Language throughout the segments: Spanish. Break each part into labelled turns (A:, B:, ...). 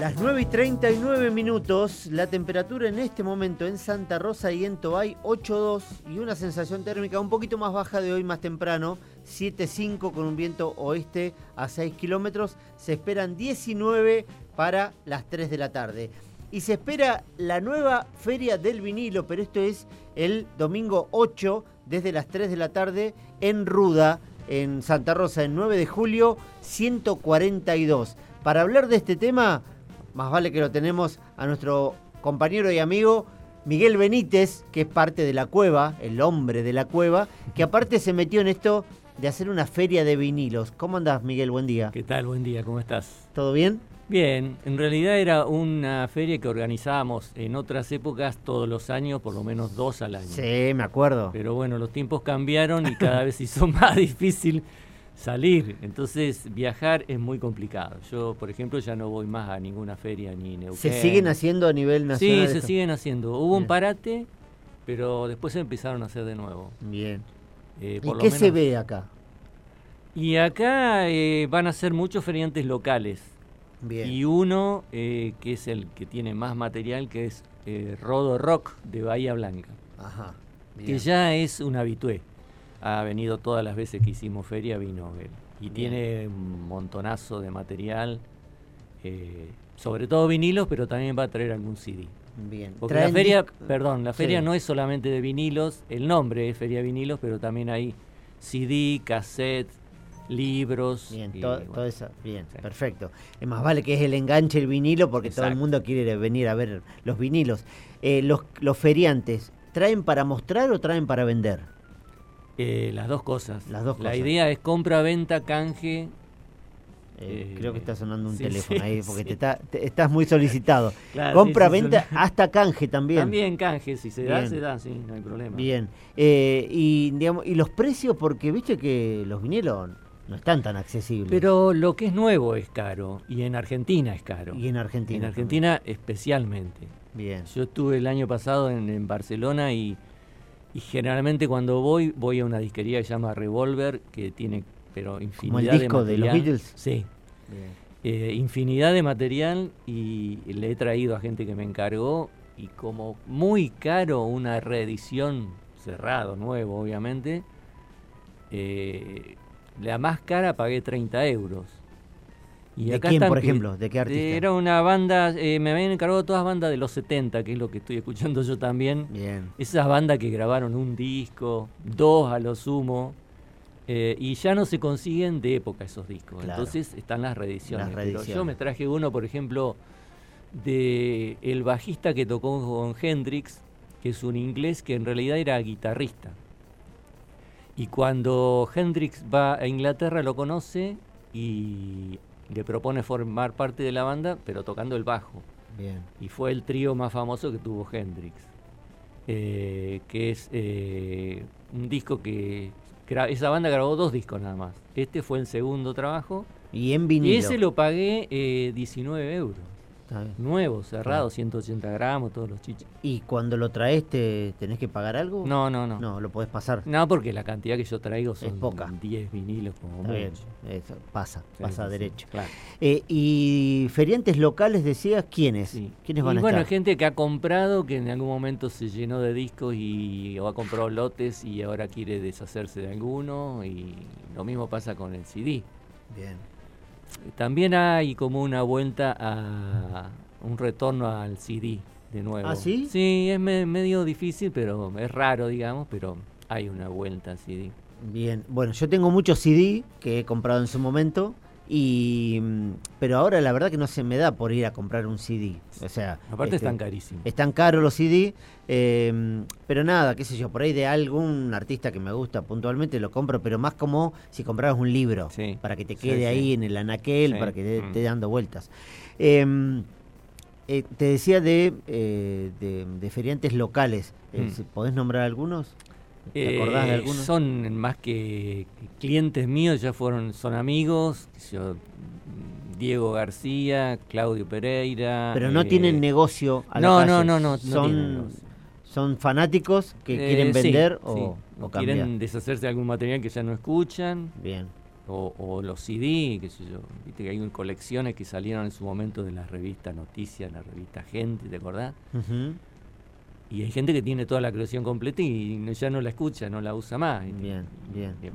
A: Las 9 y 39 minutos, la temperatura en este momento en Santa Rosa y en Tobay 8.2 y una sensación térmica un poquito más baja de hoy más temprano, 7.5 con un viento oeste a 6 kilómetros. Se esperan 19 para las 3 de la tarde. Y se espera la nueva Feria del Vinilo, pero esto es el domingo 8 desde las 3 de la tarde en Ruda, en Santa Rosa, el 9 de julio 142. Para hablar de este tema más vale que lo tenemos a nuestro compañero y amigo Miguel Benítez, que es parte de la cueva, el hombre de la cueva, que aparte se metió en esto de hacer una feria de vinilos. ¿Cómo andás, Miguel? Buen día.
B: ¿Qué tal? Buen día, ¿cómo estás?
A: ¿Todo bien?
B: Bien, en realidad era una feria que organizábamos en otras épocas todos los años, por lo menos dos al año.
A: Sí, me acuerdo.
B: Pero bueno, los tiempos cambiaron y cada vez hizo más difícil salir. Entonces, viajar es muy complicado. Yo, por ejemplo, ya no voy más a ninguna feria ni Neuquén.
A: ¿Se siguen haciendo a nivel nacional?
B: Sí, se siguen haciendo. Hubo un parate, pero después se empezaron a hacer de nuevo.
A: Bien. Eh, ¿Y qué se ve acá?
B: Y acá eh, van a ser muchos feriantes locales. Bien. Y uno eh, que es el que tiene más material, que es Rodo Rock de Bahía Blanca. Ajá. Que ya es un habitué ha venido todas las veces que hicimos feria, vino él. Y tiene un montonazo de material, eh, sobre todo vinilos, pero también va a traer algún CD. Bien. Porque la feria, perdón, la feria no es solamente de vinilos, el nombre es Feria Vinilos, pero también hay CD, cassette, libros.
A: Bien, todo, eso, bien, perfecto. Es más vale que es el enganche el vinilo porque todo el mundo quiere venir a ver los vinilos. Eh, los, los feriantes, ¿traen para mostrar o traen para vender?
B: Eh, las dos cosas.
A: Las dos
B: La idea es compra, venta, canje.
A: Eh, creo que está sonando un teléfono ahí porque te, está, estás muy solicitado. compra, venta, hasta canje también.
B: También canje, si se da, se da, sí, no hay problema.
A: Bien. Eh, y, digamos, y los precios, porque viste que los vinieron no están tan accesibles.
B: Pero lo que es nuevo es caro y en Argentina es caro.
A: Y en Argentina.
B: En Argentina especialmente.
A: Bien.
B: Yo estuve el año pasado en Barcelona y y generalmente cuando voy, voy a una disquería que se llama Revolver, que tiene pero infinidad
A: el disco de, los Beatles.
B: Sí. Eh, infinidad de material y le he traído a gente que me encargó y como muy caro una reedición cerrado, nuevo obviamente, eh, la más cara pagué 30 euros.
A: ¿De quién, por ejemplo? ¿De qué artista?
B: Era una banda, eh, me habían encargado todas bandas de los 70, que es lo que estoy escuchando yo también.
A: Bien.
B: Esas bandas que grabaron un disco, dos a lo sumo, eh, y ya no se consiguen de época esos discos. Entonces están las reediciones. Pero yo me traje uno, por ejemplo, de el bajista que tocó con Hendrix, que es un inglés que en realidad era guitarrista. Y cuando Hendrix va a Inglaterra lo conoce y le propone formar parte de la banda, pero tocando el bajo.
A: Bien.
B: Y fue el trío más famoso que tuvo Hendrix. Eh, que es eh, un disco que. Esa banda grabó dos discos nada más. Este fue el segundo trabajo.
A: Y en vinilo.
B: Y ese lo pagué 19 eh, euros. Nuevo, cerrado, 180 gramos, todos los chiches.
A: ¿Y cuando lo traes te tenés que pagar algo?
B: No, no, no.
A: No, lo podés pasar.
B: No, porque la cantidad que yo traigo son
A: es poca.
B: 10 vinilos como mucho.
A: pasa, pasa derecho. claro. Eh, y feriantes locales decías, ¿quiénes? ¿Quiénes van
B: y
A: a
B: bueno, gente que ha comprado, que en algún momento se llenó de discos y o ha comprado lotes y ahora quiere deshacerse de alguno y lo mismo pasa con el CD.
A: Bien.
B: También hay como una vuelta a un retorno al CD de nuevo.
A: ¿Ah, sí?
B: Sí, es medio difícil, pero es raro, digamos, pero hay una vuelta al CD.
A: Bien, bueno, yo tengo muchos CD que he comprado en su momento y, mm, pero ahora la verdad que no se me da por ir a comprar un CD. O sea,
B: aparte están carísimos.
A: Están caros los CD, em, pero nada, qué sé yo, por ahí de algún artista que me gusta puntualmente lo compro, pero más como si compraras un libro, para que te quede ahí en el anaquel, para que te esté mm. dando vueltas. Em, eh, te decía eh, de, de, feriantes locales, eh, mm. ¿podés nombrar algunos?
B: ¿Te acordás de eh, algunos? Son más que clientes míos, ya fueron, son amigos, Diego García, Claudio Pereira.
A: Pero no tienen eh, negocio a
B: no,
A: la
B: No, no, no,
A: son, son fanáticos que eh, quieren vender o,
B: quieren deshacerse de algún material que ya no escuchan.
A: Bien.
B: o, los CD, qué sé yo. Viste que hay colecciones que salieron en su momento de la revista Noticias, la revista Gente, ¿te acordás? Y hay gente que tiene toda la colección completa y ya no la escucha, no la usa más.
A: Bien, bien. bien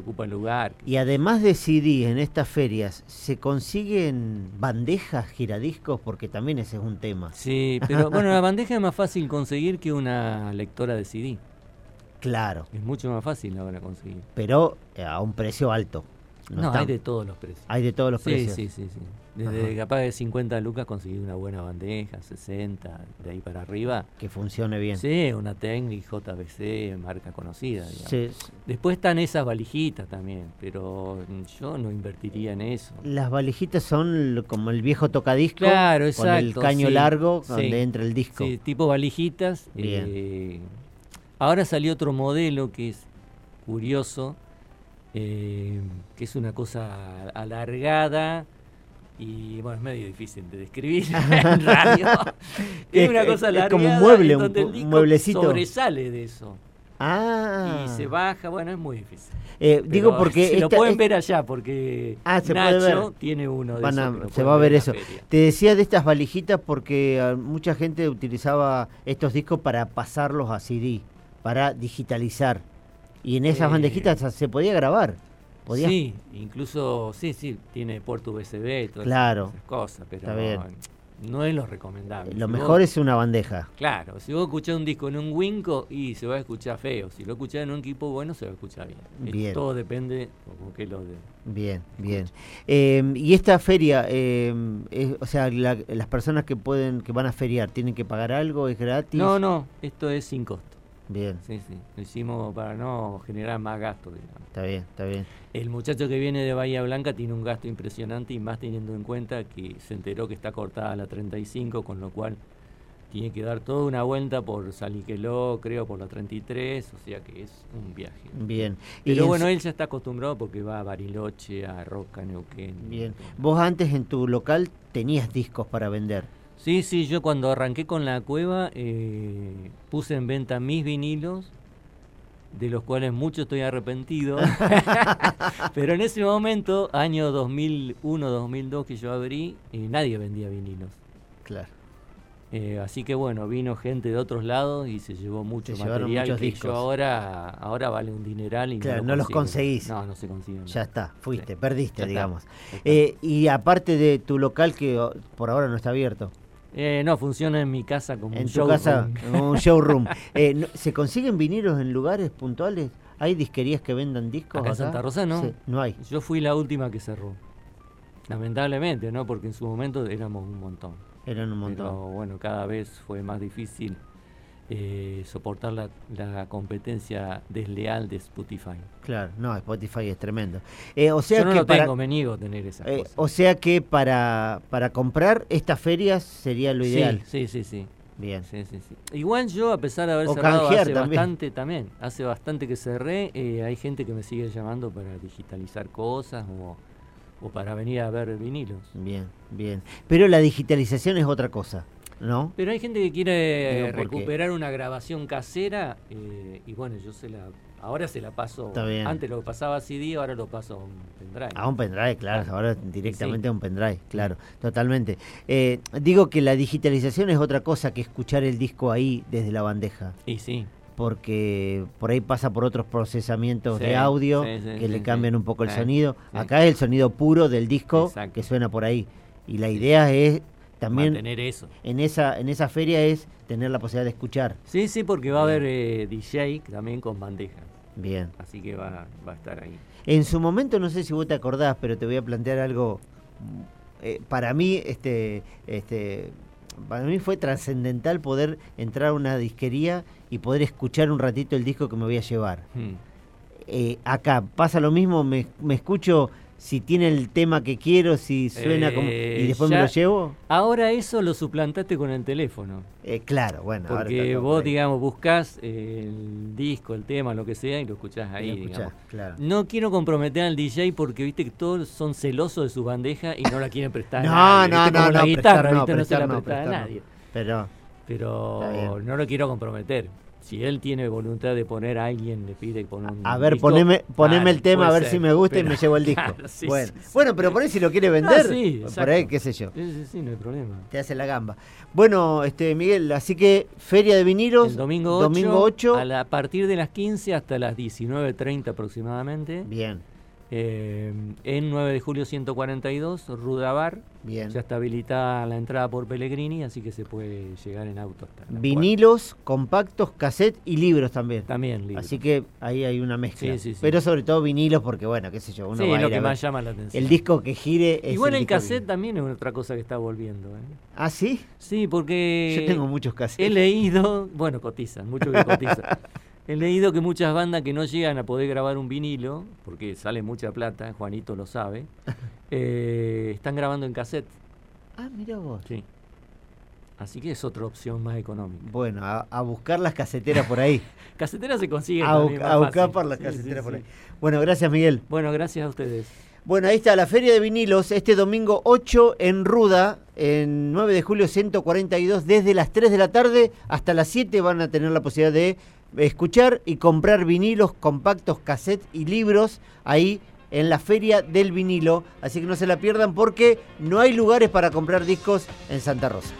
B: ocupa el lugar.
A: Y además de CD en estas ferias, ¿se consiguen bandejas giradiscos? Porque también ese es un tema.
B: Sí, pero bueno, la bandeja es más fácil conseguir que una lectora de CD.
A: Claro.
B: Es mucho más fácil ahora conseguir.
A: Pero eh, a un precio alto.
B: No, hay de todos los precios.
A: Hay de todos los precios.
B: Sí, sí, sí. Desde capaz de 50 lucas conseguir una buena bandeja, 60, de ahí para arriba.
A: Que funcione bien.
B: Sí, una Technic, JBC, marca conocida. Sí. Después están esas valijitas también, pero yo no invertiría en eso.
A: Las valijitas son como el viejo tocadisco.
B: Claro, exacto.
A: Con el caño largo donde entra el disco. Sí,
B: tipo valijitas. Eh, ahora salió otro modelo que es curioso, eh, que es una cosa alargada y bueno, es medio difícil de describir en radio. es una cosa alargada.
A: Es como un mueble, un, mueblecito.
B: Sobresale de eso.
A: Ah.
B: Y se baja, bueno, es muy difícil.
A: Eh, digo porque.
B: Se lo pueden ver allá, porque ah, se Nacho tiene uno de esos.
A: se va a ver eso. Te decía de estas valijitas porque ah, mucha gente utilizaba estos discos para pasarlos a CD, para digitalizar. Y en esas bandejitas se podía grabar.
B: Sí, incluso, sí, sí, tiene puerto USB y todas
A: claro.
B: esas cosas, pero no es lo recomendable.
A: Lo mejor es una bandeja.
B: Claro, si vos escuchás un disco en un Winco y se va a escuchar feo, si lo escuchás en un equipo bueno se va a escuchar bien. bien. Todo depende como que lo de...
A: Bien, bien. Em, y esta feria, em, o sea, las personas que pueden, que van a feriar, ¿tienen que pagar algo? ¿Es gratis?
B: No, no, esto es sin costo.
A: Bien.
B: Sí, sí. Lo hicimos para no generar más gastos, digamos.
A: Está bien, está bien.
B: El muchacho que viene de Bahía Blanca tiene un gasto impresionante y más teniendo en cuenta que se enteró que está cortada la 35, con lo cual tiene que dar toda una vuelta por Saliqueló, creo, por la 33, o sea que es un viaje.
A: Bien.
B: Pero bueno, él ya está acostumbrado porque va a Bariloche, a Roca, Neuquén.
A: Bien. Vos antes en tu local tenías discos para vender.
B: Sí, sí, yo cuando arranqué con la cueva eh, puse en venta mis vinilos, de los cuales mucho estoy arrepentido. Pero en ese momento, año 2001-2002 que yo abrí, eh, nadie vendía vinilos.
A: Claro.
B: Eh, así que bueno, vino gente de otros lados y se llevó mucho material que yo ahora, ahora vale un dineral y
A: claro, no, los conseguís.
B: No, no se consiguen.
A: Ya está, fuiste, perdiste, digamos. y aparte de tu local que por ahora no está abierto.
B: Eh, no, funciona en mi casa como
A: en
B: un
A: showroom. casa, como un showroom. Eh, ¿Se consiguen vinilos en lugares puntuales? ¿Hay disquerías que vendan discos?
B: Acá en Santa Rosa no.
A: no hay.
B: Yo fui la última que cerró. Lamentablemente, ¿no? Porque en su momento éramos un montón.
A: Eran un montón.
B: Pero bueno, cada vez fue más difícil eh, soportar la, competencia desleal de Spotify.
A: Claro, no, Spotify es tremendo. Eh, o sea
B: Yo no
A: que
B: lo tengo, me niego tener esas eh,
A: O sea que para, para comprar estas ferias sería lo ideal.
B: Sí, sí, sí.
A: Bien.
B: Sí, sí, sí. Igual yo, a pesar de haber cerrado hace bastante también, hace bastante que cerré, hay gente que me sigue llamando para digitalizar cosas o, o para venir a ver vinilos.
A: Bien, bien. Pero la digitalización es otra cosa. ¿No?
B: Pero hay gente que quiere recuperar una grabación casera eh, y bueno, yo se la ahora se la paso. Antes lo pasaba a CD, ahora lo paso a un pendrive.
A: A un pendrive, claro, ahora directamente a un pendrive, claro, totalmente. Eh, digo que la digitalización es otra cosa que escuchar el disco ahí desde la bandeja.
B: Y sí.
A: Porque por ahí pasa por otros procesamientos de audio que le cambian un poco el sonido. Acá es el sonido puro del disco que suena por ahí. Y la idea es también
B: tener eso.
A: En esa, en esa feria es tener la posibilidad de escuchar.
B: Sí, sí, porque va a haber eh, DJ también con bandeja.
A: Bien.
B: Así que va, va a estar ahí.
A: En su momento, no sé si vos te acordás, pero te voy a plantear algo. Eh, para mí, este, este, para mí fue trascendental poder entrar a una disquería y poder escuchar un ratito el disco que me voy a llevar. Hmm. Eh, acá pasa lo mismo, me, me escucho si tiene el tema que quiero, si suena como... y eh, después me lo llevo.
B: Ahora eso lo suplantaste con el teléfono.
A: Eh, claro, bueno.
B: Porque vos, digamos, buscas el disco, el tema, lo que sea, y lo escuchás ahí,
A: Claro.
B: No quiero comprometer al DJ porque viste que todos son celosos de su bandeja y no la quieren prestar
A: no,
B: a
A: nadie. No, no, no,
B: la guitarra,
A: no,
B: no se la presta a nadie.
A: Pero,
B: Pero no lo quiero comprometer. Si él tiene voluntad de poner a alguien, le pide poner un
A: A ver, poneme, poneme el tema a ver si me gusta y me llevo el disco. bueno. bueno, pero por ahí si lo quiere vender, ah, por ahí qué sé yo.
B: Sí, sí, no hay problema.
A: Te hace la gamba. Bueno, este Miguel, así que Feria de Vinilos.
B: El domingo 8, domingo 8 a, a partir de las 15 hasta las 19.30 aproximadamente.
A: Bien.
B: Eh, en 9 de julio 142, Rudabar.
A: Bien.
B: Ya está habilitada la entrada por Pellegrini, así que se puede llegar en auto hasta
A: Vinilos, compactos, cassette y libros también.
B: También libros.
A: Así que ahí hay una mezcla. Pero sobre todo vinilos porque, bueno, qué sé yo, uno va
B: lo que más llama la atención.
A: El disco que gire
B: es Igual el, cassette también es otra cosa que está volviendo. ¿eh?
A: ¿Ah, sí?
B: Sí, porque...
A: Yo tengo muchos cassettes.
B: He leído, bueno, cotizan, muchos que cotizan. He leído que muchas bandas que no llegan a poder grabar un vinilo, porque sale mucha plata, Juanito lo sabe, eh, están grabando en cassette.
A: Ah, mira vos.
B: Sí. Así que es otra opción más económica.
A: Bueno, a, buscar las caseteras por ahí.
B: caseteras se consiguen.
A: A, a buscar por las caseteras por ahí. Bueno, gracias Miguel.
B: Bueno, gracias a ustedes.
A: Bueno, ahí está la Feria de Vinilos, este domingo 8 en Ruda, en 9 de julio 142, desde las 3 de la tarde hasta las 7 van a tener la posibilidad de escuchar y comprar vinilos, compactos, cassettes y libros ahí en la feria del vinilo. Así que no se la pierdan porque no hay lugares para comprar discos en Santa Rosa.